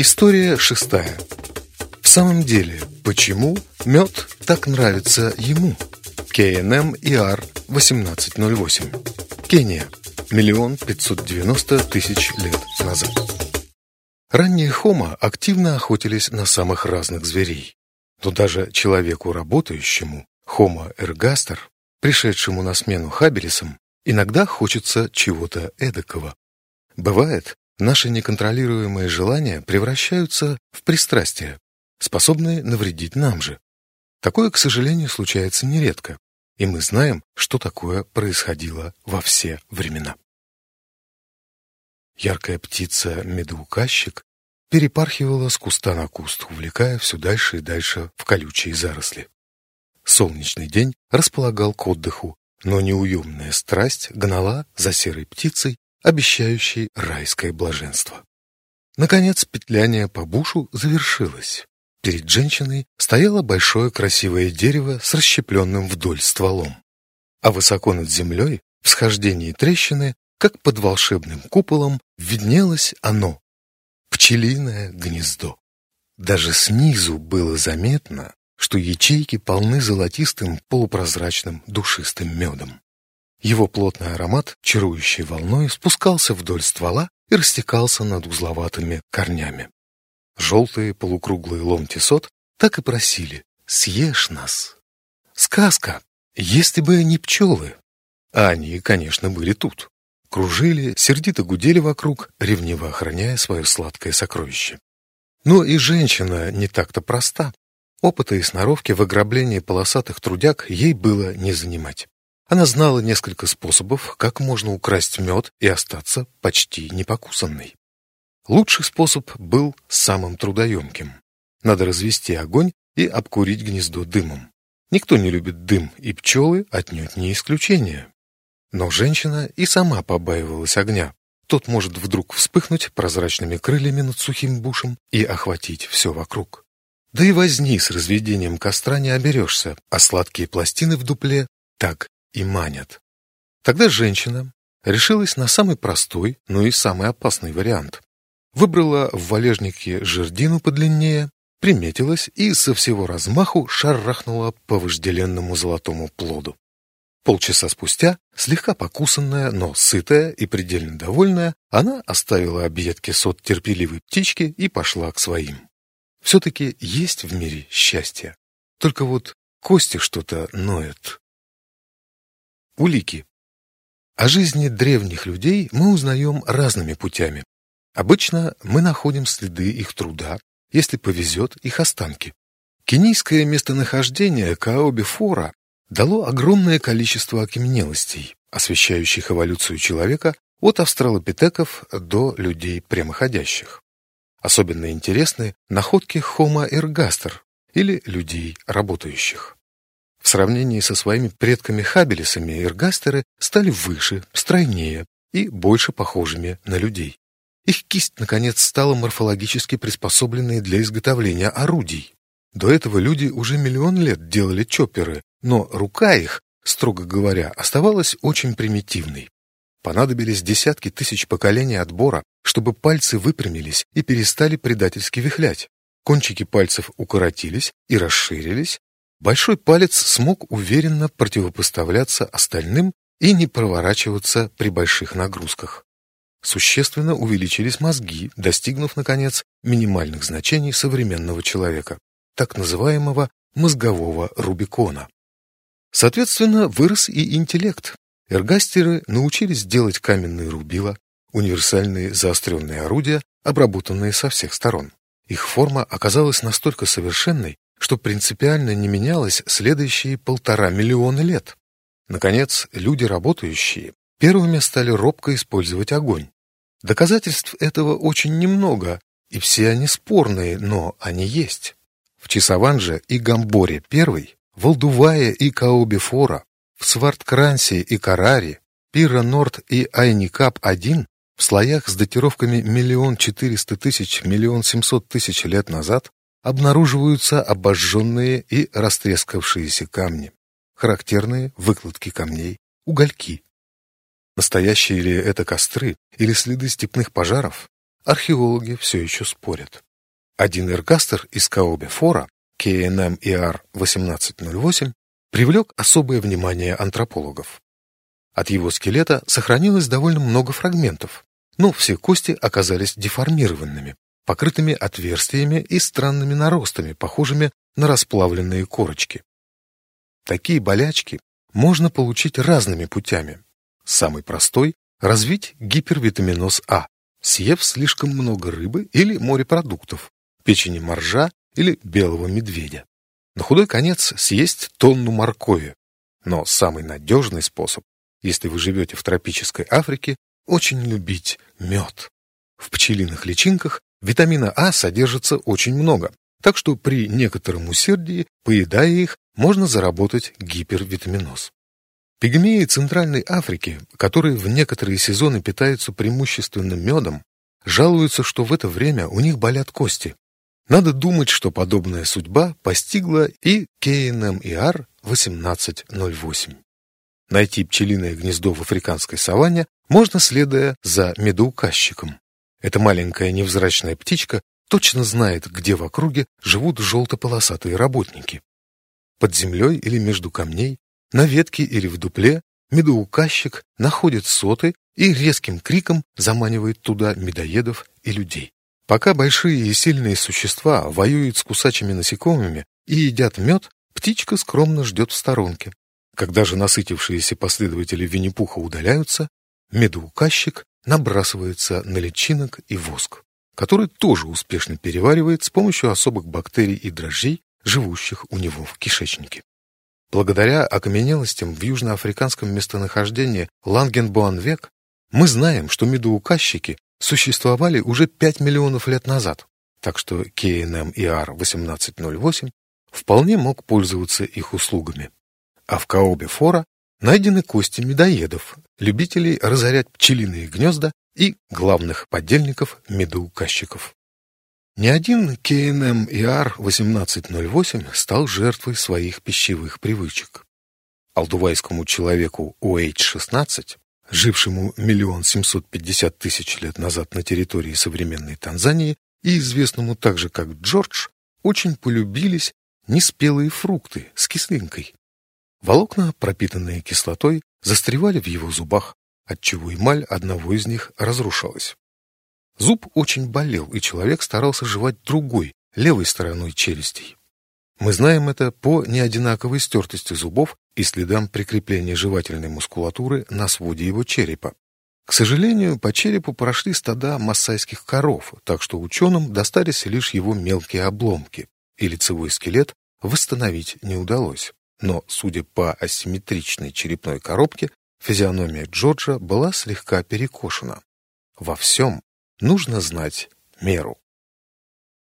История шестая. В самом деле, почему мед так нравится ему? КНМ ИАР 1808. Кения. Миллион пятьсот девяносто тысяч лет назад. Ранние хомо активно охотились на самых разных зверей. Но даже человеку работающему, хомо эргастер, пришедшему на смену хабелисам, иногда хочется чего-то эдакого. Бывает, наши неконтролируемые желания превращаются в пристрастия, способные навредить нам же. Такое, к сожалению, случается нередко, и мы знаем, что такое происходило во все времена. Яркая птица-медоуказчик перепархивала с куста на куст, увлекая все дальше и дальше в колючие заросли. Солнечный день располагал к отдыху, но неуемная страсть гнала за серой птицей, обещающей райское блаженство. Наконец, петляние по бушу завершилось. Перед женщиной стояло большое красивое дерево с расщепленным вдоль стволом. А высоко над землей, в схождении трещины, как под волшебным куполом, виднелось оно — пчелиное гнездо. Даже снизу было заметно, что ячейки полны золотистым полупрозрачным душистым медом. Его плотный аромат, чарующей волной, спускался вдоль ствола и растекался над узловатыми корнями. Желтые полукруглые ломти сот так и просили «Съешь нас!» Сказка, если бы не пчелы. А они, конечно, были тут. Кружили, сердито гудели вокруг, ревниво охраняя свое сладкое сокровище. Но и женщина не так-то проста. Опыта и сноровки в ограблении полосатых трудяг ей было не занимать. Она знала несколько способов, как можно украсть мед и остаться почти непокусанной. Лучший способ был самым трудоемким. Надо развести огонь и обкурить гнездо дымом. Никто не любит дым, и пчелы отнюдь не исключение. Но женщина и сама побаивалась огня. Тот может вдруг вспыхнуть прозрачными крыльями над сухим бушем и охватить все вокруг. Да и возни с разведением костра не оберешься, а сладкие пластины в дупле так и манят. Тогда женщина решилась на самый простой, но и самый опасный вариант. Выбрала в валежнике жердину подлиннее, приметилась и со всего размаху шарахнула по вожделенному золотому плоду. Полчаса спустя, слегка покусанная, но сытая и предельно довольная, она оставила объедки сот терпеливой птички и пошла к своим. Все-таки есть в мире счастье. Только вот кости что-то ноют. Улики. О жизни древних людей мы узнаем разными путями. Обычно мы находим следы их труда, если повезет их останки. Кенийское местонахождение Каоби-Фора дало огромное количество окаменелостей, освещающих эволюцию человека от австралопитеков до людей прямоходящих. Особенно интересны находки Homo ergaster или людей работающих. В сравнении со своими предками-хабелисами эргастеры стали выше, стройнее и больше похожими на людей. Их кисть, наконец, стала морфологически приспособленной для изготовления орудий. До этого люди уже миллион лет делали чопперы, но рука их, строго говоря, оставалась очень примитивной. Понадобились десятки тысяч поколений отбора, чтобы пальцы выпрямились и перестали предательски вихлять. Кончики пальцев укоротились и расширились, Большой палец смог уверенно противопоставляться остальным и не проворачиваться при больших нагрузках. Существенно увеличились мозги, достигнув, наконец, минимальных значений современного человека, так называемого мозгового Рубикона. Соответственно, вырос и интеллект. Эргастеры научились делать каменные рубила, универсальные заостренные орудия, обработанные со всех сторон. Их форма оказалась настолько совершенной, что принципиально не менялось следующие полтора миллиона лет. Наконец, люди работающие первыми стали робко использовать огонь. Доказательств этого очень немного, и все они спорные, но они есть. В Чисаванже и Гамборе первый, в Алдувае и Каобифора, в Сварткрансе и Караре, Пира Норд и Айникап-1 в слоях с датировками миллион четыреста тысяч, миллион семьсот тысяч лет назад обнаруживаются обожженные и растрескавшиеся камни, характерные выкладки камней, угольки. Настоящие ли это костры или следы степных пожаров, археологи все еще спорят. Один эргастер из Каобе Фора, KNM-ER 1808, привлек особое внимание антропологов. От его скелета сохранилось довольно много фрагментов, но все кости оказались деформированными, покрытыми отверстиями и странными наростами, похожими на расплавленные корочки. Такие болячки можно получить разными путями. Самый простой – развить гипервитаминоз А, съев слишком много рыбы или морепродуктов, печени моржа или белого медведя. На худой конец съесть тонну моркови. Но самый надежный способ, если вы живете в тропической Африке, очень любить мед. В пчелиных личинках витамина А содержится очень много, так что при некотором усердии, поедая их, можно заработать гипервитаминоз. Пигмеи Центральной Африки, которые в некоторые сезоны питаются преимущественно медом, жалуются, что в это время у них болят кости. Надо думать, что подобная судьба постигла и КНМИР 1808. Найти пчелиное гнездо в африканской саванне можно, следуя за медоуказчиком. Эта маленькая невзрачная птичка точно знает, где в округе живут желто-полосатые работники. Под землей или между камней, на ветке или в дупле медоуказчик находит соты и резким криком заманивает туда медоедов и людей. Пока большие и сильные существа воюют с кусачими насекомыми и едят мед, птичка скромно ждет в сторонке. Когда же насытившиеся последователи Винни-Пуха удаляются, медоуказчик набрасывается на личинок и воск, который тоже успешно переваривает с помощью особых бактерий и дрожжей, живущих у него в кишечнике. Благодаря окаменелостям в южноафриканском местонахождении Лангенбоанвек мы знаем, что медоуказчики существовали уже 5 миллионов лет назад, так что КНМ-ИАР 1808 вполне мог пользоваться их услугами. А в Каобе Фора найдены кости медоедов, любителей разорять пчелиные гнезда и главных подельников медоуказчиков. Ни один КНМ ИАР 1808 стал жертвой своих пищевых привычек. Алдувайскому человеку OH-16, жившему миллион семьсот пятьдесят тысяч лет назад на территории современной Танзании и известному также как Джордж, очень полюбились неспелые фрукты с кислинкой. Волокна, пропитанные кислотой, застревали в его зубах, отчего эмаль одного из них разрушалась. Зуб очень болел, и человек старался жевать другой, левой стороной челюстей. Мы знаем это по неодинаковой стертости зубов и следам прикрепления жевательной мускулатуры на своде его черепа. К сожалению, по черепу прошли стада массайских коров, так что ученым достались лишь его мелкие обломки, и лицевой скелет восстановить не удалось. Но, судя по асимметричной черепной коробке, физиономия Джорджа была слегка перекошена. Во всем нужно знать меру.